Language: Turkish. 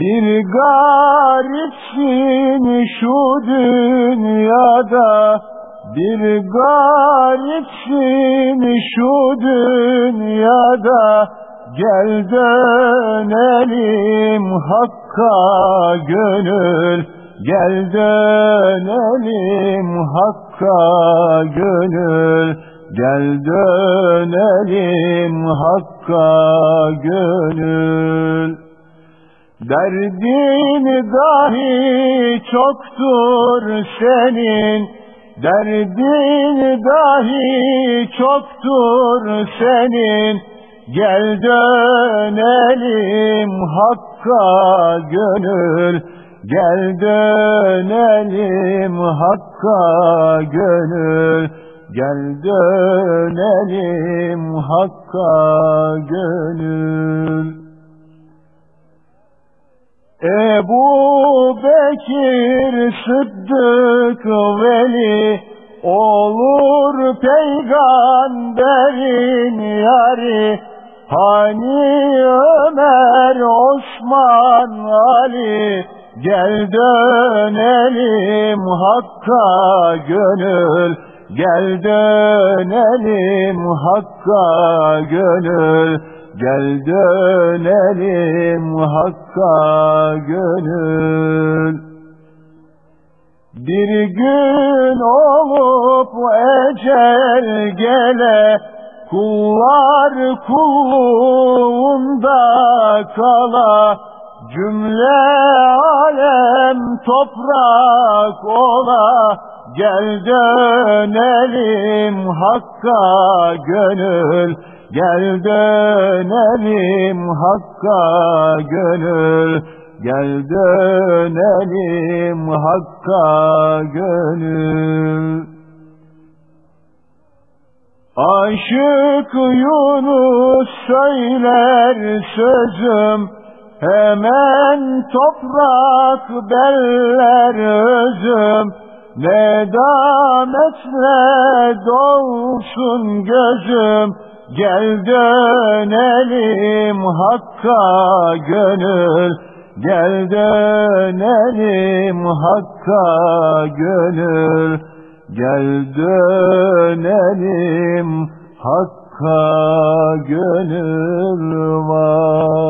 Bir garipsin şu dünyada Bir garipsin şu dünyada. Gel dönelim Hakk'a gönül Gel dönelim Hakk'a gönül. Gel dönelim Hakk'a gönül Derdin dahi çoktur senin. Derdin dahi çoktur senin. Gel dönelim Hakk'a gönül. Gel dönelim Hakk'a gönül. Gel dönelim Hakk'a gönül Ebu Bekir Sıddık Veli olur peygamberin yari. Hani Ömer Osman Ali Gel dönelim Hakk'a gönül. Gel dönelim Hakk'a gönül Gel dönelim Hakk'a gönül. Bir gün olup ecel gele Kullar kulluğunda kala. Cümle alem toprak ola Gel dönelim Hakk'a gönül Gel dönelim Hakk'a gönül. Gel dönelim Hakk'a gönül. Aşık Yunus söyler sözüm Hemen toprak beller özüm. Nedametle dolsun gözüm Gel dönelim Hakk'a gönül. Gel dönelim Hakk'a gönül. Gel dönelim Hakk'a gönül var